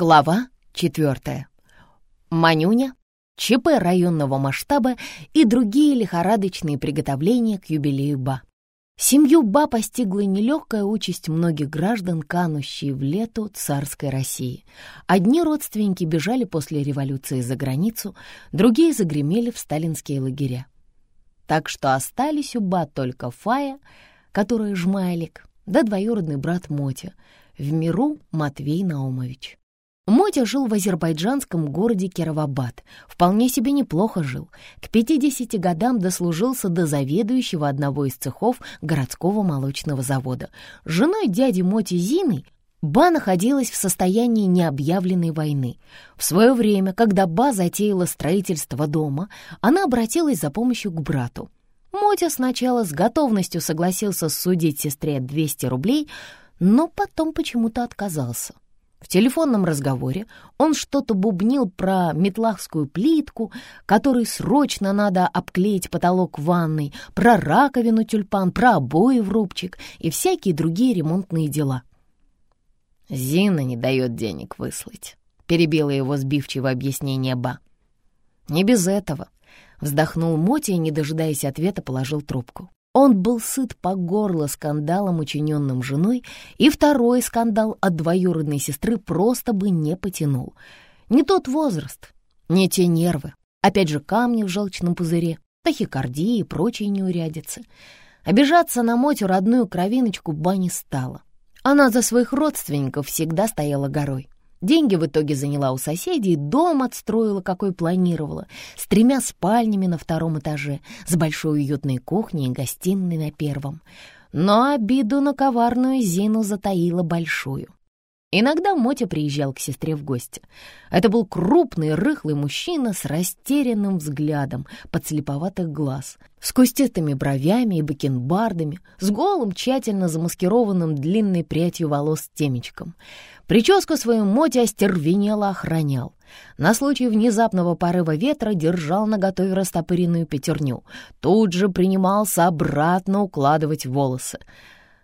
Глава четвертая. Манюня, ЧП районного масштаба и другие лихорадочные приготовления к юбилею Ба. Семью Ба постигла нелегкая участь многих граждан, канущие в лету царской России. Одни родственники бежали после революции за границу, другие загремели в сталинские лагеря. Так что остались у Ба только Фая, которая жмайлик, да двоюродный брат Мотя, в миру Матвей Наумович. Мотя жил в азербайджанском городе Кировабад. Вполне себе неплохо жил. К 50 годам дослужился до заведующего одного из цехов городского молочного завода. Женой дяди Моти Зиной Ба находилась в состоянии необъявленной войны. В свое время, когда Ба затеяла строительство дома, она обратилась за помощью к брату. Мотя сначала с готовностью согласился судить сестре 200 рублей, но потом почему-то отказался. В телефонном разговоре он что-то бубнил про метлахскую плитку, которой срочно надо обклеить потолок ванной, про раковину тюльпан, про обои в рубчик и всякие другие ремонтные дела. «Зина не дает денег выслать», — перебила его сбивчивое объяснение Ба. «Не без этого», — вздохнул Моти и, не дожидаясь ответа, положил трубку. Он был сыт по горло скандалом, учиненным женой, и второй скандал от двоюродной сестры просто бы не потянул. Не тот возраст, не те нервы, опять же камни в желчном пузыре, тахикардии и прочие неурядицы. Обижаться на Мотю родную кровиночку Ба не стала. Она за своих родственников всегда стояла горой. Деньги в итоге заняла у соседей, дом отстроила, какой планировала, с тремя спальнями на втором этаже, с большой уютной кухней и гостиной на первом. Но обиду на коварную Зину затаила большую. Иногда Мотя приезжал к сестре в гости. Это был крупный, рыхлый мужчина с растерянным взглядом подслеповатых глаз, с кустистыми бровями и бакенбардами, с голым, тщательно замаскированным длинной прядью волос темечком. Прическу свою Мотя остервенело охранял. На случай внезапного порыва ветра держал наготове растопыренную пятерню. Тут же принимался обратно укладывать волосы.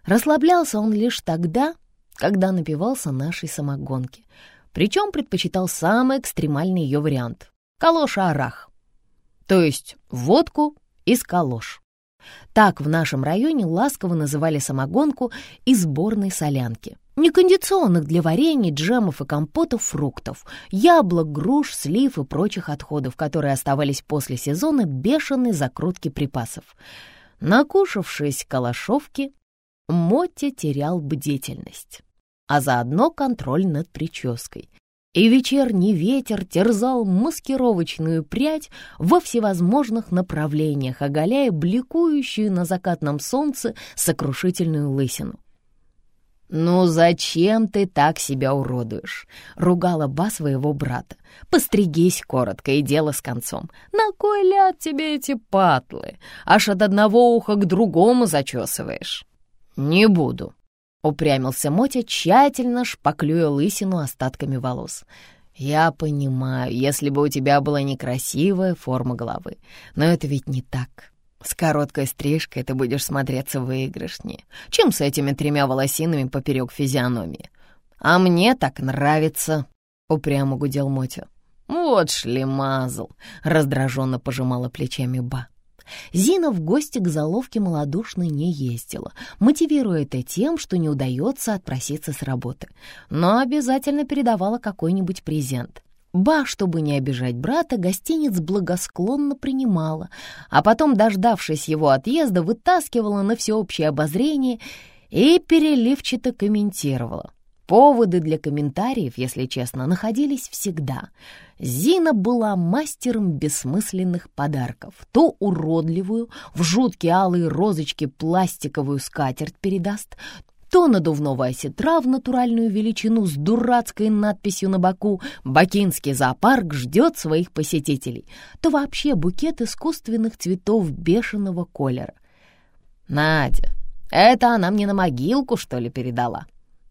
Расслаблялся он лишь тогда, когда напивался нашей самогонки. Причем предпочитал самый экстремальный ее вариант — калоша-арах. То есть водку из калош. Так в нашем районе ласково называли самогонку из сборной солянки. Некондиционных для варенья, джемов и компотов фруктов, яблок, груш, слив и прочих отходов, которые оставались после сезона бешеной закрутки припасов. Накушавшись калашовки, Мотти терял бдительность, а заодно контроль над прической. И вечерний ветер терзал маскировочную прядь во всевозможных направлениях, оголяя бликующую на закатном солнце сокрушительную лысину. «Ну зачем ты так себя уродуешь?» — ругала Ба своего брата. «Постригись коротко и дело с концом. На кой ляд тебе эти патлы? Аж от одного уха к другому зачесываешь». «Не буду», — упрямился Мотя, тщательно шпаклюя лысину остатками волос. «Я понимаю, если бы у тебя была некрасивая форма головы, но это ведь не так». С короткой стрижкой ты будешь смотреться выигрышнее, чем с этими тремя волосинами поперек физиономии. А мне так нравится, — упрямо гудел Мотя. «Вот шлемазл!» — раздраженно пожимала плечами Ба. Зина в гости к заловке малодушной не ездила, мотивируя это тем, что не удается отпроситься с работы, но обязательно передавала какой-нибудь презент. Ба, чтобы не обижать брата, гостиниц благосклонно принимала, а потом, дождавшись его отъезда, вытаскивала на всеобщее обозрение и переливчато комментировала. Поводы для комментариев, если честно, находились всегда. Зина была мастером бессмысленных подарков. То уродливую, в жуткие алые розочки пластиковую скатерть передаст, то надувного осетра в натуральную величину с дурацкой надписью на боку «Бакинский зоопарк ждет своих посетителей», то вообще букет искусственных цветов бешеного колера. «Надя, это она мне на могилку, что ли, передала?»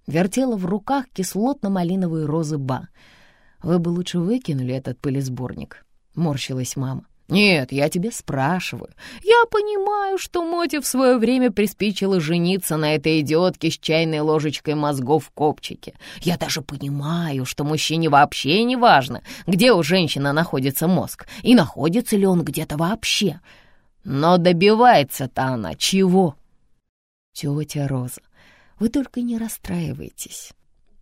Вертела в руках кислотно-малиновые розы Ба. «Вы бы лучше выкинули этот пылесборник», — морщилась мама. «Нет, я тебе спрашиваю. Я понимаю, что Моти в свое время приспичило жениться на этой идиотке с чайной ложечкой мозгов в копчике. Я даже понимаю, что мужчине вообще не важно, где у женщины находится мозг, и находится ли он где-то вообще. Но добивается-то она чего?» «Тетя Роза, вы только не расстраивайтесь».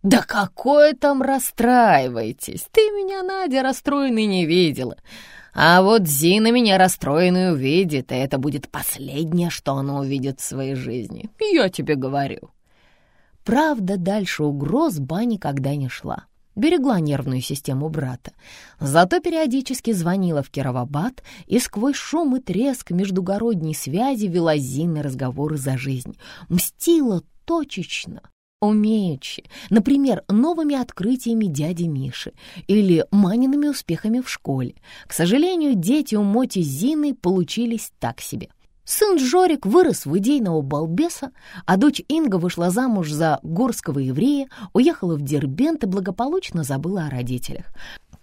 «Да какое там расстраивайтесь? Ты меня, Надя, расстроенной не видела. А вот Зина меня расстроенной увидит, и это будет последнее, что она увидит в своей жизни. Я тебе говорю». Правда, дальше угроз ба никогда не шла. Берегла нервную систему брата. Зато периодически звонила в Кировабад и сквозь шум и треск междугородней связи вела Зины разговоры за жизнь. Мстила точечно, умеючи, например, новыми открытиями дяди Миши или Маниными успехами в школе. К сожалению, дети у Моти с Зиной получились так себе. Сын Жорик вырос в идейного балбеса, а дочь Инга вышла замуж за горского еврея, уехала в Дербент и благополучно забыла о родителях.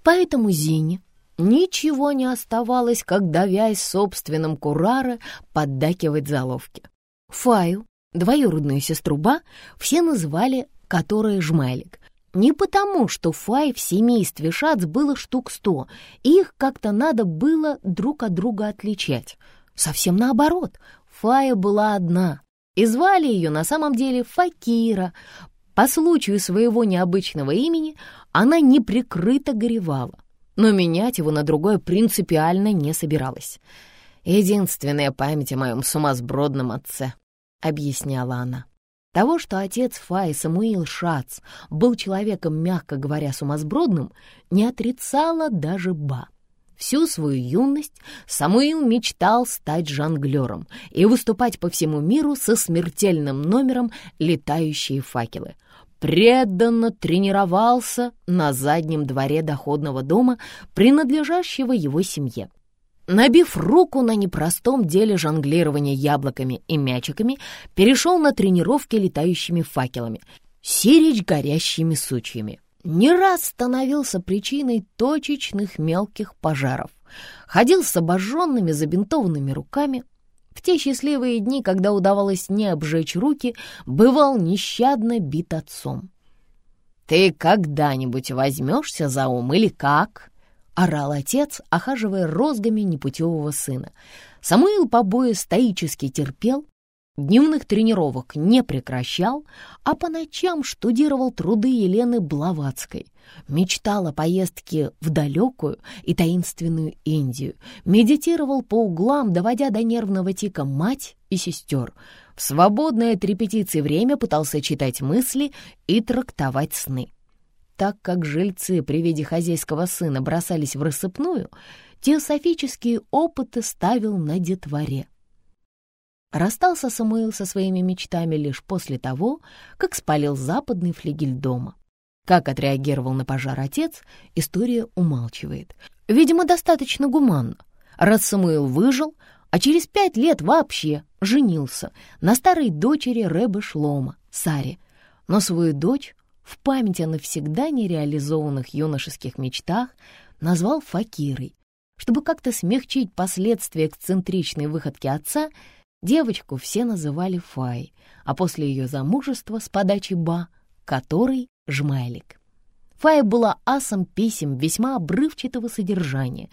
Поэтому Зине ничего не оставалось, как, давясь собственным курара, поддакивать заловки. Фаю, Двоюродную сестру Ба все называли которая Жмайлик. Не потому, что Фай в семействе Шац было штук сто, их как-то надо было друг от друга отличать. Совсем наоборот, Фая была одна, и звали ее на самом деле Факира. По случаю своего необычного имени она неприкрыто горевала, но менять его на другое принципиально не собиралась. Единственная память о моем сумасбродном отце —— объясняла она. Того, что отец Фаи Самуил Шац был человеком, мягко говоря, сумасбродным, не отрицала даже Ба. Всю свою юность Самуил мечтал стать жонглером и выступать по всему миру со смертельным номером «Летающие факелы». Преданно тренировался на заднем дворе доходного дома, принадлежащего его семье. Набив руку на непростом деле жонглирования яблоками и мячиками, перешел на тренировки летающими факелами, сиречь горящими сучьями. Не раз становился причиной точечных мелких пожаров. Ходил с обожженными забинтованными руками. В те счастливые дни, когда удавалось не обжечь руки, бывал нещадно бит отцом. «Ты когда-нибудь возьмешься за ум или как?» Орал отец, охаживая розгами непутевого сына. Самуил побои стоически терпел, дневных тренировок не прекращал, а по ночам штудировал труды Елены Блаватской. Мечтал о поездке в далекую и таинственную Индию, медитировал по углам, доводя до нервного тика мать и сестер. В свободное от репетиции время пытался читать мысли и трактовать сны. Так как жильцы при виде хозяйского сына бросались в рассыпную, теософические опыты ставил на детворе. Расстался Самуил со своими мечтами лишь после того, как спалил западный флигель дома. Как отреагировал на пожар отец, история умалчивает. Видимо, достаточно гуманно. Раз Самуил выжил, а через пять лет вообще женился на старой дочери Рэбы Шлома, Саре, но свою дочь в память о навсегда нереализованных юношеских мечтах назвал Факирой. Чтобы как-то смягчить последствия эксцентричной выходки отца, девочку все называли Фай, а после ее замужества с подачи Ба, который Жмайлик. Фая была асом писем весьма обрывчатого содержания.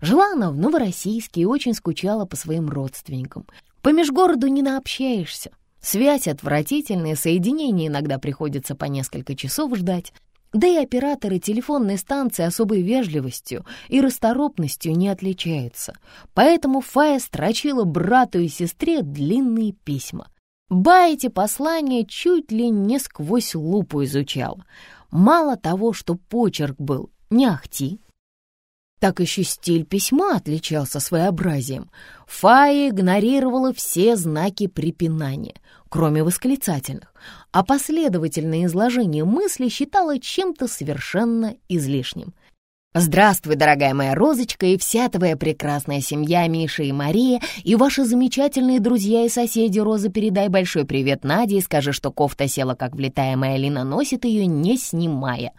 Жила она в Новороссийске и очень скучала по своим родственникам. По межгороду не наобщаешься, Связь отвратительная, соединение иногда приходится по несколько часов ждать. Да и операторы телефонной станции особой вежливостью и расторопностью не отличаются. Поэтому Фая строчила брату и сестре длинные письма. Ба эти послания чуть ли не сквозь лупу изучала. Мало того, что почерк был не ахти, так еще стиль письма отличался своеобразием. Фая игнорировала все знаки препинания, кроме восклицательных, а последовательное изложение мысли считала чем-то совершенно излишним. Здравствуй, дорогая моя Розочка и вся твоя прекрасная семья Миша и Мария, и ваши замечательные друзья и соседи Роза, передай большой привет Наде и скажи, что кофта села как влетая, моя Лина носит ее, не снимая.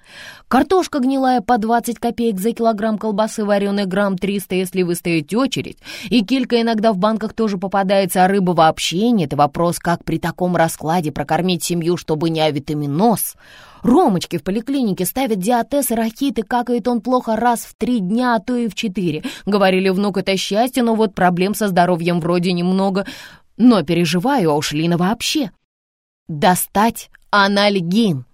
Картошка гнилая по 20 копеек за килограмм колбасы вареной грамм 300, если вы стоите очередь, и килька иногда в банках тоже попадается, а рыба вообще нет, вопрос, как при таком раскладе прокормить семью, чтобы не авитаминоз. Ромочки в поликлинике ставят диатез и рахит, и какает он плохо раз в три дня, а то и в четыре. Говорили, внук, это счастье, но вот проблем со здоровьем вроде немного. Но переживаю, а уж Лина вообще. Достать анальгин.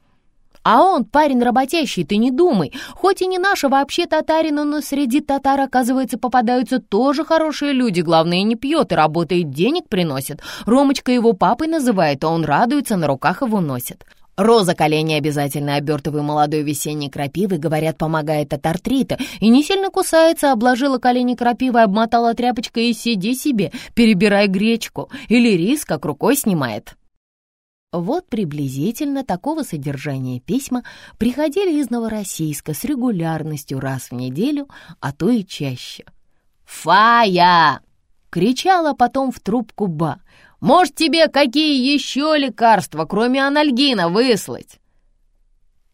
А он парень работящий, ты не думай. Хоть и не наша вообще татарина, но среди татар, оказывается, попадаются тоже хорошие люди. Главное, не пьет и работает, денег приносит. Ромочка его папой называет, а он радуется, на руках его носит. Роза колени обязательно обертываю молодой весенней крапивой, говорят, помогает от артрита, и не сильно кусается, обложила колени крапивой, обмотала тряпочкой и сиди себе, перебирай гречку, или рис как рукой снимает. Вот приблизительно такого содержания письма приходили из Новороссийска с регулярностью раз в неделю, а то и чаще. «Фая!» — кричала потом в трубку Ба — может, тебе какие еще лекарства, кроме анальгина, выслать?»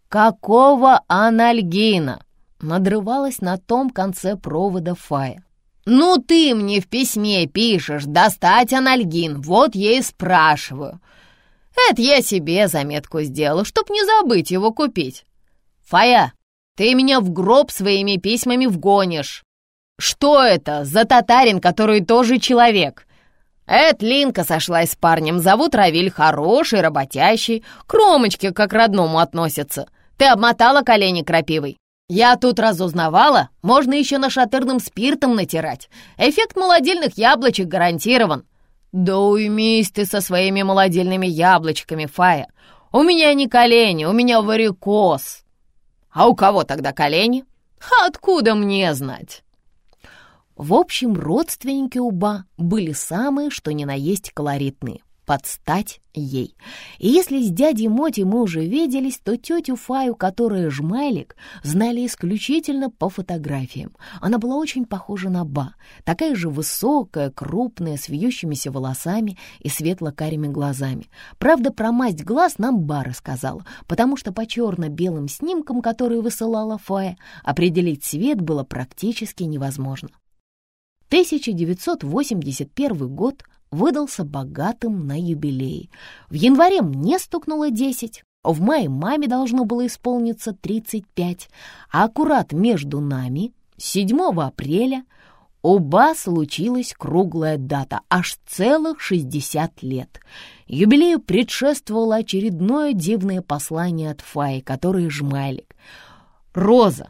«Какого анальгина?» — надрывалась на том конце провода Фая. «Ну ты мне в письме пишешь, достать анальгин, вот я и спрашиваю. Это я себе заметку сделала, чтоб не забыть его купить. Фая, ты меня в гроб своими письмами вгонишь. Что это за татарин, который тоже человек? Эт Линка сошлась с парнем, зовут Равиль, хороший, работящий, к Ромочке как родному относится. Ты обмотала колени крапивой? Я тут разузнавала, можно еще нашатырным спиртом натирать. Эффект молодильных яблочек гарантирован. Да уймись ты со своими молодильными яблочками, Фая. У меня не колени, у меня варикоз. А у кого тогда колени? Откуда мне знать? В общем, родственники Уба были самые, что ни на есть колоритные, под стать ей. И если с дядей Моти мы уже виделись, то тетю Фаю, которая жмайлик, знали исключительно по фотографиям. Она была очень похожа на Ба, такая же высокая, крупная, с вьющимися волосами и светло-карими глазами. Правда, про масть глаз нам Ба рассказала, потому что по черно-белым снимкам, которые высылала Фая, определить цвет было практически невозможно. 1981 год выдался богатым на юбилей. В январе мне стукнуло 10, в мае маме должно было исполниться 35, а аккурат между нами, 7 апреля, у Ба случилась круглая дата, аж целых 60 лет. Юбилею предшествовало очередное дивное послание от Фаи, который жмайлик. «Роза,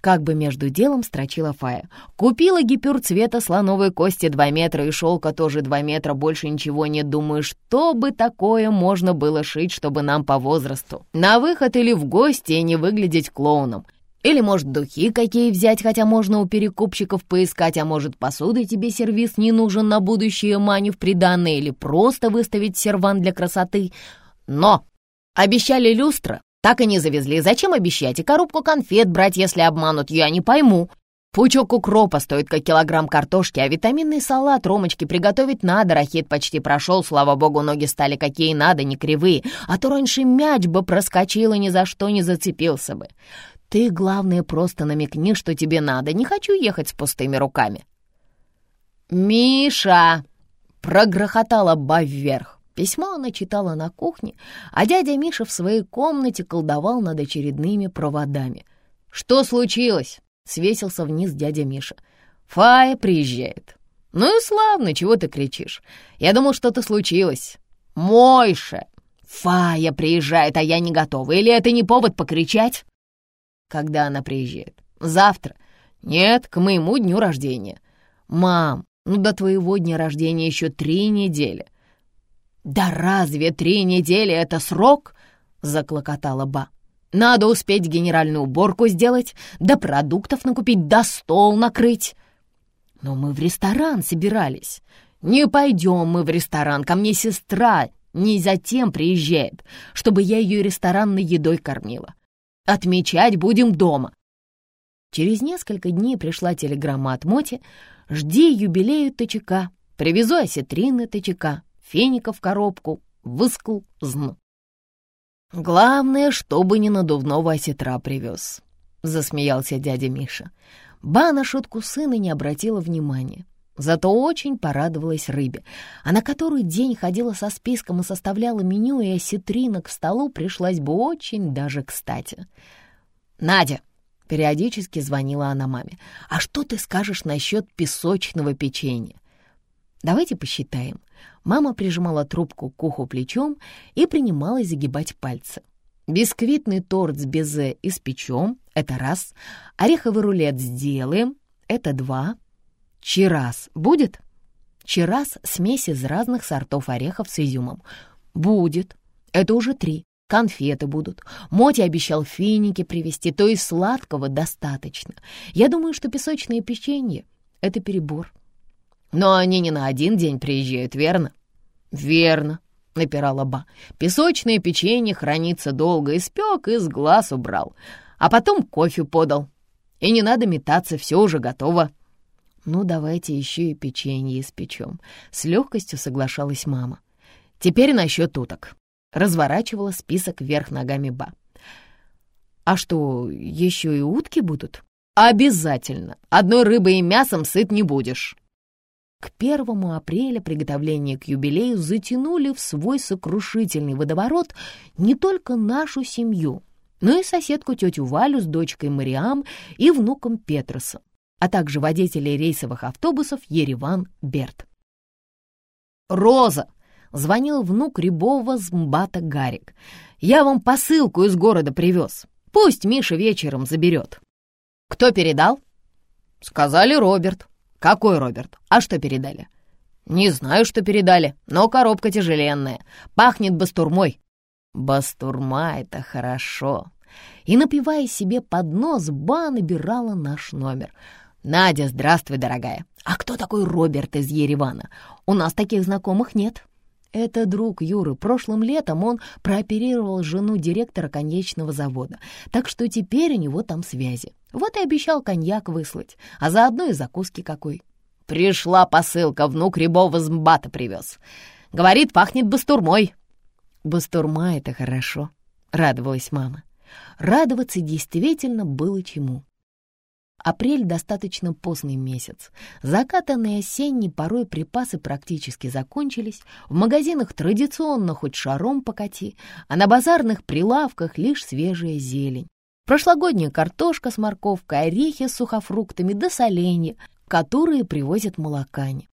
как бы между делом строчила Фая. «Купила гипюр цвета слоновой кости 2 метра и шелка тоже 2 метра, больше ничего не думаю, что бы такое можно было шить, чтобы нам по возрасту. На выход или в гости и не выглядеть клоуном. Или, может, духи какие взять, хотя можно у перекупщиков поискать, а может, посудой тебе сервис не нужен на будущее Маню в приданное, или просто выставить серван для красоты. Но обещали люстра, так и не завезли. Зачем обещать? И коробку конфет брать, если обманут, я не пойму. Пучок укропа стоит как килограмм картошки, а витаминный салат Ромочки приготовить надо. Рахит почти прошел, слава богу, ноги стали какие надо, не кривые. А то раньше мяч бы проскочил и ни за что не зацепился бы. Ты, главное, просто намекни, что тебе надо. Не хочу ехать с пустыми руками. «Миша!» — прогрохотала Ба вверх. Письмо она читала на кухне, а дядя Миша в своей комнате колдовал над очередными проводами. «Что случилось?» — свесился вниз дядя Миша. «Фая приезжает». «Ну и славно, чего ты кричишь? Я думал, что-то случилось». «Мойша! Фая приезжает, а я не готова. Или это не повод покричать?» «Когда она приезжает? Завтра?» «Нет, к моему дню рождения». «Мам, ну до твоего дня рождения еще три недели». «Да разве три недели — это срок?» — заклокотала Ба. «Надо успеть генеральную уборку сделать, да продуктов накупить, да стол накрыть». «Но мы в ресторан собирались». «Не пойдем мы в ресторан, ко мне сестра не затем приезжает, чтобы я ее ресторанной едой кормила. Отмечать будем дома». Через несколько дней пришла телеграмма от Моти «Жди юбилею ТЧК, привезу осетрины ТЧК, феников в коробку, выскл зн». «Главное, чтобы не надувного осетра привез», — засмеялся дядя Миша. Ба на шутку сына не обратила внимания. Зато очень порадовалась рыбе. А на который день ходила со списком и составляла меню, и осетрина к столу пришлась бы очень даже кстати. «Надя!» — периодически звонила она маме. «А что ты скажешь насчет песочного печенья?» «Давайте посчитаем. Мама прижимала трубку к уху плечом и принималась загибать пальцы. Бисквитный торт с безе испечем — это раз. Ореховый рулет сделаем — это два. Чирас будет? Чирас — смесь из разных сортов орехов с изюмом. Будет. Это уже три. Конфеты будут. Моти обещал финики привезти, то есть сладкого достаточно. Я думаю, что песочное печенье — это перебор. Но они не на один день приезжают, верно? Верно, напирала Ба. Песочное печенье хранится долго, испек и с глаз убрал. А потом кофе подал. И не надо метаться, все уже готово. Ну, давайте еще и печенье испечем. С легкостью соглашалась мама. Теперь насчет уток. Разворачивала список вверх ногами Ба. А что, еще и утки будут? Обязательно. Одной рыбой и мясом сыт не будешь. К первому апреля приготовления к юбилею затянули в свой сокрушительный водоворот не только нашу семью, но и соседку тетю Валю с дочкой Мариам и внуком Петросом, а также водителей рейсовых автобусов Ереван Берт. «Роза!» — звонил внук Рябова с Гарик. «Я вам посылку из города привез. Пусть Миша вечером заберет». «Кто передал?» «Сказали Роберт». «Какой Роберт? А что передали?» «Не знаю, что передали, но коробка тяжеленная. Пахнет бастурмой». «Бастурма — это хорошо». И, напивая себе под нос, Ба набирала наш номер. «Надя, здравствуй, дорогая. А кто такой Роберт из Еревана? У нас таких знакомых нет». Это друг Юры. Прошлым летом он прооперировал жену директора коньячного завода, так что теперь у него там связи. Вот и обещал коньяк выслать, а заодно и закуски какой. Пришла посылка, внук Рябова с МБАТа привез. Говорит, пахнет бастурмой. Бастурма — это хорошо, — радовалась мама. Радоваться действительно было чему. Апрель достаточно поздний месяц. Закатанные осенние порой припасы практически закончились. В магазинах традиционно хоть шаром покати, а на базарных прилавках лишь свежая зелень. Прошлогодняя картошка с морковкой, орехи с сухофруктами да соленья, которые привозят молокане.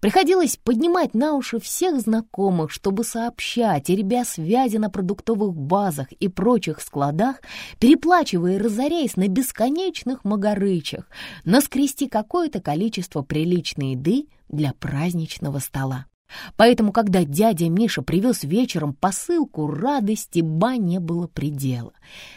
Приходилось поднимать на уши всех знакомых, чтобы сообщать, и ребя связи на продуктовых базах и прочих складах, переплачивая и разоряясь на бесконечных магарычах, наскрести какое-то количество приличной еды для праздничного стола. Поэтому, когда дядя Миша привез вечером посылку, радости ба не было предела.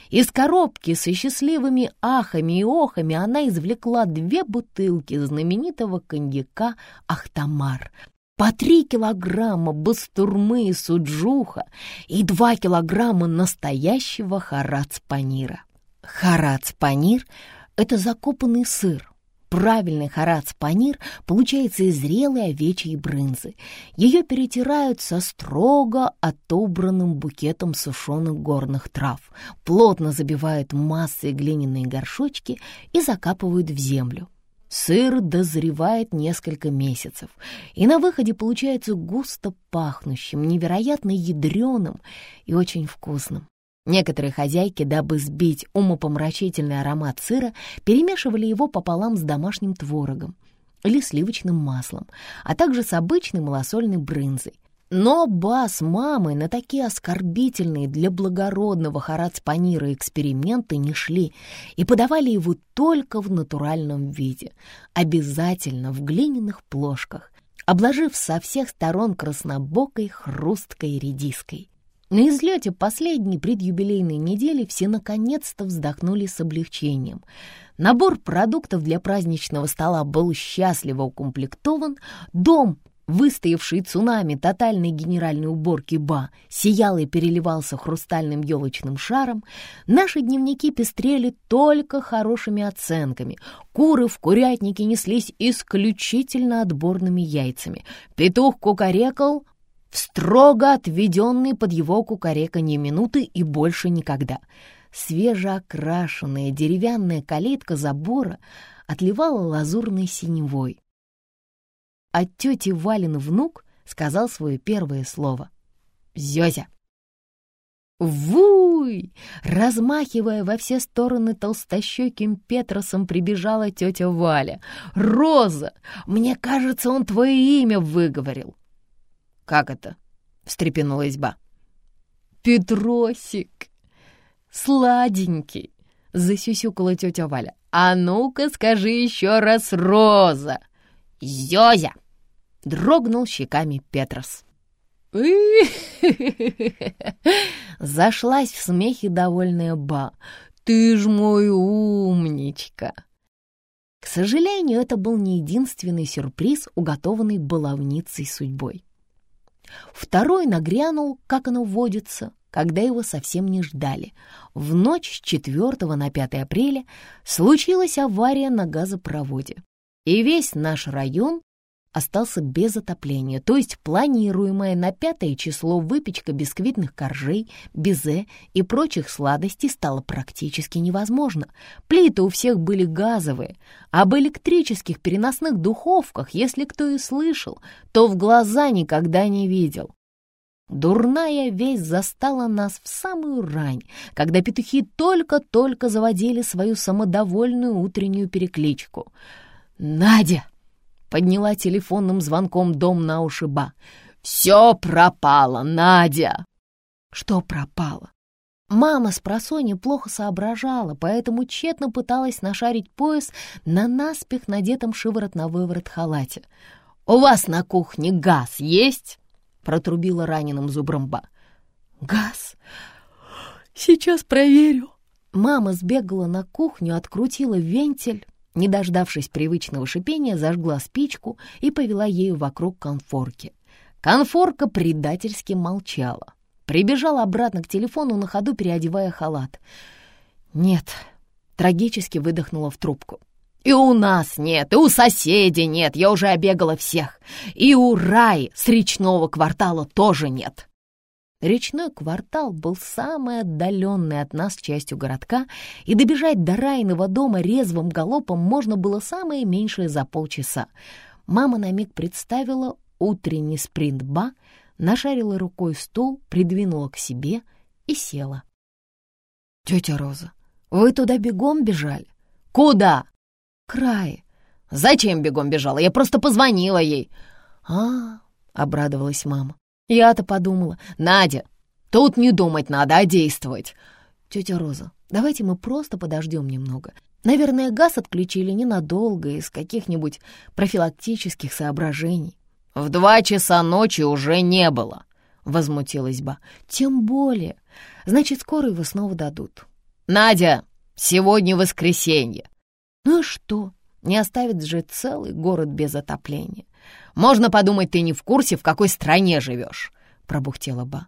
Из коробки со счастливыми ахами и охами она извлекла две бутылки знаменитого коньяка «Ахтамар», по три килограмма бастурмы и суджуха и два килограмма настоящего харац-панира. Харац-панир — это закопанный сыр, Правильный харац-панир получается из зрелой овечьей брынзы. Ее перетирают со строго отобранным букетом сушеных горных трав, плотно забивают массой глиняные горшочки и закапывают в землю. Сыр дозревает несколько месяцев, и на выходе получается густо пахнущим, невероятно ядреным и очень вкусным. Некоторые хозяйки, дабы сбить умопомрачительный аромат сыра, перемешивали его пополам с домашним творогом или сливочным маслом, а также с обычной малосольной брынзой. Но ба с мамой на такие оскорбительные для благородного харацпанира эксперименты не шли и подавали его только в натуральном виде, обязательно в глиняных плошках, обложив со всех сторон краснобокой хрусткой редиской. На излете последней предюбилейной недели все наконец-то вздохнули с облегчением. Набор продуктов для праздничного стола был счастливо укомплектован, дом выстоявший цунами тотальной генеральной уборки Ба, сиял и переливался хрустальным елочным шаром, наши дневники пестрели только хорошими оценками. Куры в курятнике неслись исключительно отборными яйцами. Петух кукарекал строго отведенные под его кукареканье минуты и больше никогда. Свежеокрашенная деревянная калитка забора отливала лазурной синевой а тети Валин внук сказал свое первое слово. «Зёзя». «Вуй!» Размахивая во все стороны толстощеким Петросом, прибежала тетя Валя. «Роза! Мне кажется, он твое имя выговорил!» «Как это?» — встрепенулась ба. «Петросик! Сладенький!» — засюсюкала тетя Валя. «А ну-ка скажи еще раз Роза!» «Зёзя!» дрогнул щеками Петрос. Зашлась в смехе довольная Ба. «Ты ж мой умничка!» К сожалению, это был не единственный сюрприз, уготованный баловницей судьбой. Второй нагрянул, как оно водится, когда его совсем не ждали. В ночь с 4 на 5 апреля случилась авария на газопроводе, и весь наш район остался без отопления, то есть планируемая на пятое число выпечка бисквитных коржей, безе и прочих сладостей стала практически невозможна. Плиты у всех были газовые, об электрических переносных духовках, если кто и слышал, то в глаза никогда не видел. Дурная весть застала нас в самую рань, когда петухи только-только заводили свою самодовольную утреннюю перекличку. «Надя!» Подняла телефонным звонком дом на уши Ба. «Все пропало, Надя!» «Что пропало?» Мама с просони плохо соображала, поэтому тщетно пыталась нашарить пояс на наспех надетом шиворот на выворот халате. «У вас на кухне газ есть?» — протрубила раненым зубром Ба. «Газ? Сейчас проверю». Мама сбегала на кухню, открутила вентиль, не дождавшись привычного шипения, зажгла спичку и повела ею вокруг конфорки. Конфорка предательски молчала. Прибежала обратно к телефону на ходу, переодевая халат. «Нет», — трагически выдохнула в трубку. «И у нас нет, и у соседей нет, я уже обегала всех. И у Раи с речного квартала тоже нет». Речной квартал был самой отдаленной от нас частью городка, и добежать до Райного дома резвым галопом можно было самое меньшее за полчаса. Мама на миг представила утренний спринт Ба, нашарила рукой стул, придвинула к себе и села. «Тетя Роза, вы туда бегом бежали?» «Куда?» «Крае». «Зачем бегом бежала? Я просто позвонила ей». «А, — обрадовалась мама. Я-то подумала, Надя, тут не думать надо, а действовать. Тетя Роза, давайте мы просто подождем немного. Наверное, газ отключили ненадолго из каких-нибудь профилактических соображений. В два часа ночи уже не было, возмутилась Ба. Тем более. Значит, скоро его снова дадут. Надя, сегодня воскресенье. Ну и что? Не оставит же целый город без отопления. Можно подумать, ты не в курсе, в какой стране живешь», — пробухтела Ба.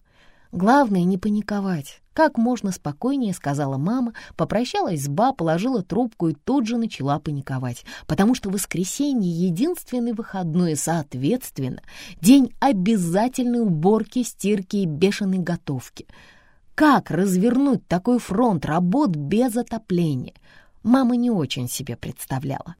«Главное, не паниковать. Как можно спокойнее», — сказала мама, попрощалась с Ба, положила трубку и тут же начала паниковать, потому что воскресенье — единственный выходной, соответственно, день обязательной уборки, стирки и бешеной готовки. Как развернуть такой фронт работ без отопления? Мама не очень себе представляла.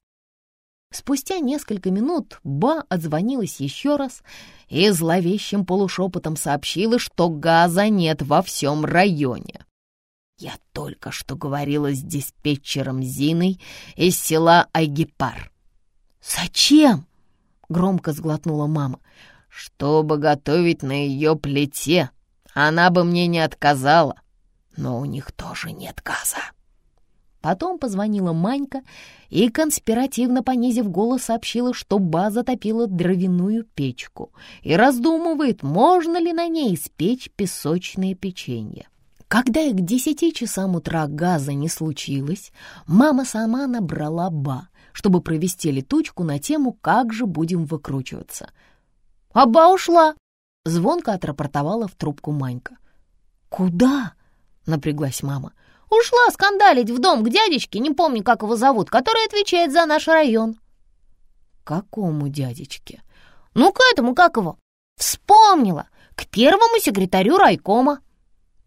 Спустя несколько минут Ба отзвонилась еще раз и зловещим полушепотом сообщила, что газа нет во всем районе. «Я только что говорила с диспетчером Зиной из села Айгипар». «Зачем?» — громко сглотнула мама. «Чтобы готовить на ее плите. Она бы мне не отказала, но у них тоже нет газа». Потом позвонила Манька и, конспиративно понизив голос, сообщила, что база топила дровяную печку и раздумывает, можно ли на ней испечь песочное печенье. Когда к десяти часам утра газа не случилось, мама сама набрала Ба, чтобы провести летучку на тему «Как же будем выкручиваться?». «Аба ушла!» — звонко отрапортовала в трубку Манька. «Куда?» — напряглась мама. «Ушла скандалить в дом к дядечке, не помню, как его зовут, который отвечает за наш район». «Какому дядечке?» «Ну, к этому, как его?» «Вспомнила! К первому секретарю райкома!»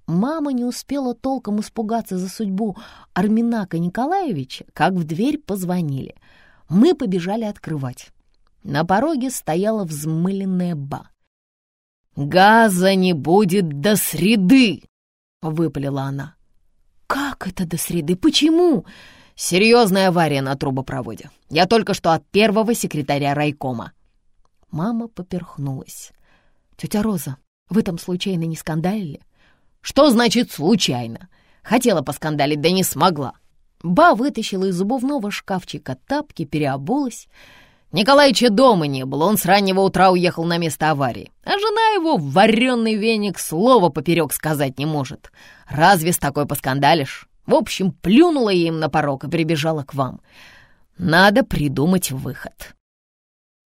Мама не успела толком испугаться за судьбу Арминака Николаевича, как в дверь позвонили. Мы побежали открывать. На пороге стояла взмыленная ба. «Газа не будет до среды!» — выпалила она. «Как это до среды? Почему?» «Серьезная авария на трубопроводе. Я только что от первого секретаря райкома». Мама поперхнулась. «Тетя Роза, вы там случайно не скандалили?» «Что значит «случайно»?» Хотела поскандалить, да не смогла. Ба вытащила из зубовного шкафчика тапки, переобулась. Николаича дома не было, он с раннего утра уехал на место аварии. А жена его, вареный веник, слова поперек сказать не может. Разве с такой поскандалишь? В общем, плюнула им на порог и прибежала к вам. Надо придумать выход.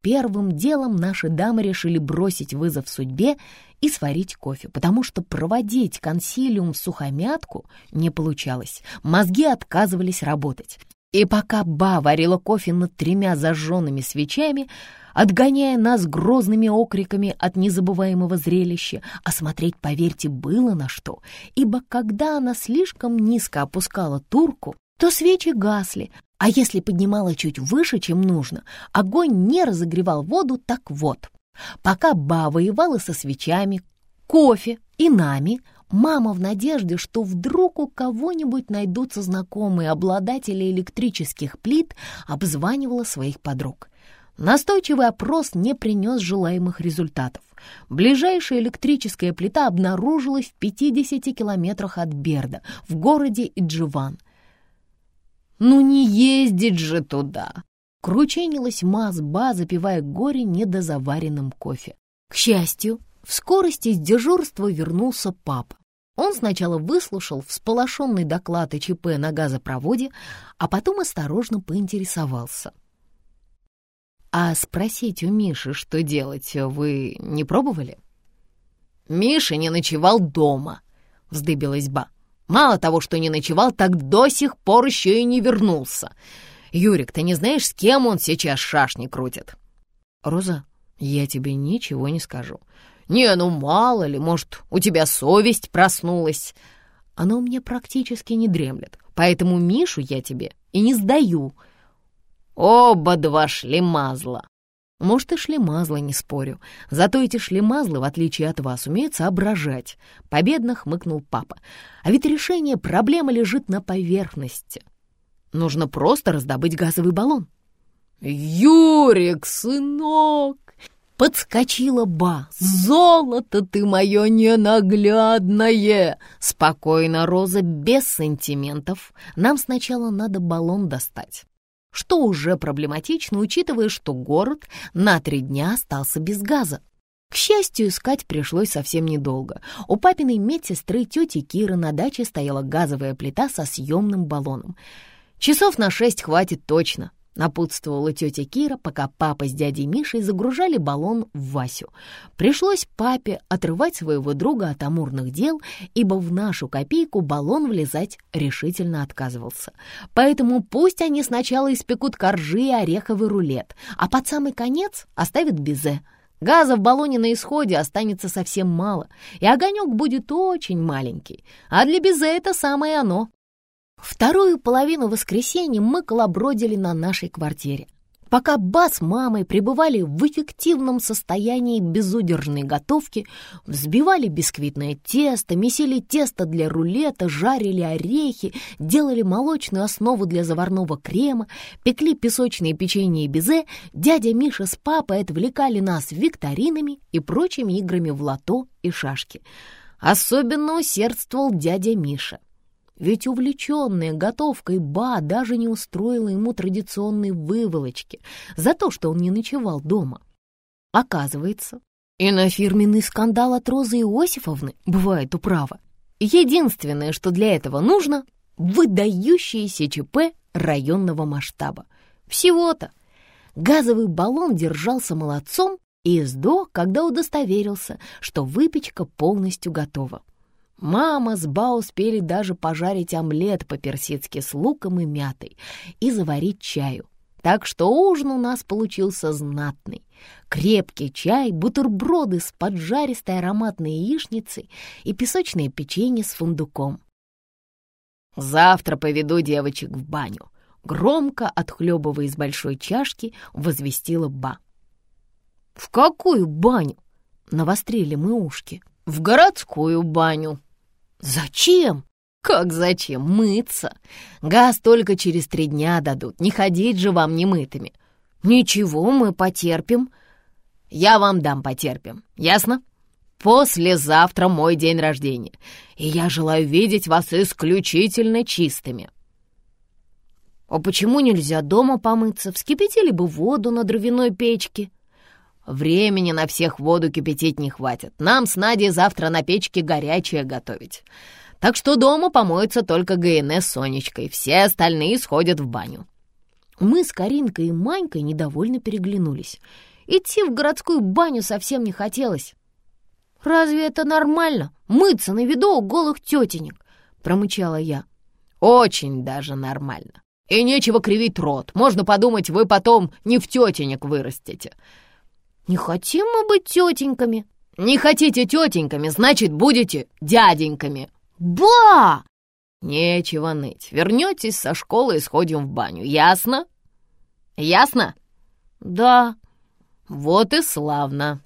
Первым делом наши дамы решили бросить вызов судьбе и сварить кофе, потому что проводить консилиум в сухомятку не получалось. Мозги отказывались работать. И пока Ба варила кофе над тремя зажженными свечами, отгоняя нас грозными окриками от незабываемого зрелища, а смотреть, поверьте, было на что, ибо когда она слишком низко опускала турку, то свечи гасли, а если поднимала чуть выше, чем нужно, огонь не разогревал воду, так вот. Пока Ба воевала со свечами, кофе и нами, Мама в надежде, что вдруг у кого-нибудь найдутся знакомые обладатели электрических плит, обзванивала своих подруг. Настойчивый опрос не принес желаемых результатов. Ближайшая электрическая плита обнаружилась в 50 километрах от Берда, в городе Идживан. «Ну не ездить же туда!» Крученилась Мазба, запивая горе недозаваренным кофе. К счастью, в скорости с дежурства вернулся папа. Он сначала выслушал всполошенный доклад ЧП на газопроводе, а потом осторожно поинтересовался. «А спросить у Миши, что делать, вы не пробовали?» «Миша не ночевал дома», — вздыбилась Ба. «Мало того, что не ночевал, так до сих пор еще и не вернулся. Юрик, ты не знаешь, с кем он сейчас шашни крутит?» «Роза, я тебе ничего не скажу. «Не, ну мало ли, может, у тебя совесть проснулась». Она у меня практически не дремлет, поэтому Мишу я тебе и не сдаю. Оба два шлемазла. Может, и шлемазла, не спорю. Зато эти шлемазлы, в отличие от вас, умеют соображать. Победно хмыкнул папа. А ведь решение проблемы лежит на поверхности. Нужно просто раздобыть газовый баллон. «Юрик, сынок!» Подскочила Ба. «Золото ты мое ненаглядное!» Спокойно, Роза, без сантиментов. Нам сначала надо баллон достать. Что уже проблематично, учитывая, что город на три дня остался без газа. К счастью, искать пришлось совсем недолго. У папиной медсестры тети Киры на даче стояла газовая плита со съемным баллоном. Часов на шесть хватит точно. Напутствовала тетя Кира, пока папа с дядей Мишей загружали баллон в Васю. Пришлось папе отрывать своего друга от амурных дел, ибо в нашу копейку баллон влезать решительно отказывался. Поэтому пусть они сначала испекут коржи и ореховый рулет, а под самый конец оставят безе. Газа в баллоне на исходе останется совсем мало, и огонек будет очень маленький, а для безе это самое оно. Вторую половину воскресенья мы колобродили на нашей квартире. Пока Ба с мамой пребывали в эффективном состоянии безудержной готовки, взбивали бисквитное тесто, месили тесто для рулета, жарили орехи, делали молочную основу для заварного крема, пекли песочные печенье и безе, дядя Миша с папой отвлекали нас викторинами и прочими играми в лото и шашки. Особенно усердствовал дядя Миша. Ведь увлеченная готовкой Ба даже не устроила ему традиционной выволочки за то, что он не ночевал дома. Оказывается, и на фирменный скандал от Розы Иосифовны бывает управа. Единственное, что для этого нужно — выдающееся ЧП районного масштаба. Всего-то. Газовый баллон держался молодцом, и сдох, когда удостоверился, что выпечка полностью готова. Мама с Ба успели даже пожарить омлет по-персидски с луком и мятой и заварить чаю. Так что ужин у нас получился знатный. Крепкий чай, бутерброды с поджаристой ароматной яичницей и песочное печенье с фундуком. «Завтра поведу девочек в баню», — громко, отхлебывая из большой чашки, возвестила Ба. «В какую баню?» — навострили мы ушки. «В городскую баню». «Зачем?» «Как зачем? Мыться. Газ только через три дня дадут. Не ходить же вам немытыми». «Ничего, мы потерпим». «Я вам дам потерпим. Ясно?» Послезавтра мой день рождения, и я желаю видеть вас исключительно чистыми. А почему нельзя дома помыться? Вскипятили бы воду на дровяной печке. Времени на всех воду кипятить не хватит. Нам с Надей завтра на печке горячее готовить. Так что дома помоется только ГНС с Сонечкой. Все остальные сходят в баню. Мы с Каринкой и Манькой недовольно переглянулись. Идти в городскую баню совсем не хотелось. «Разве это нормально? Мыться на виду у голых тетенек?» — промычала я. «Очень даже нормально. И нечего кривить рот. Можно подумать, вы потом не в тетенек вырастете». «Не хотим мы быть тетеньками». «Не хотите тетеньками, значит, будете дяденьками». «Ба!» «Нечего ныть. Вернетесь со школы и сходим в баню. Ясно?» «Ясно?» «Да». «Вот и славно».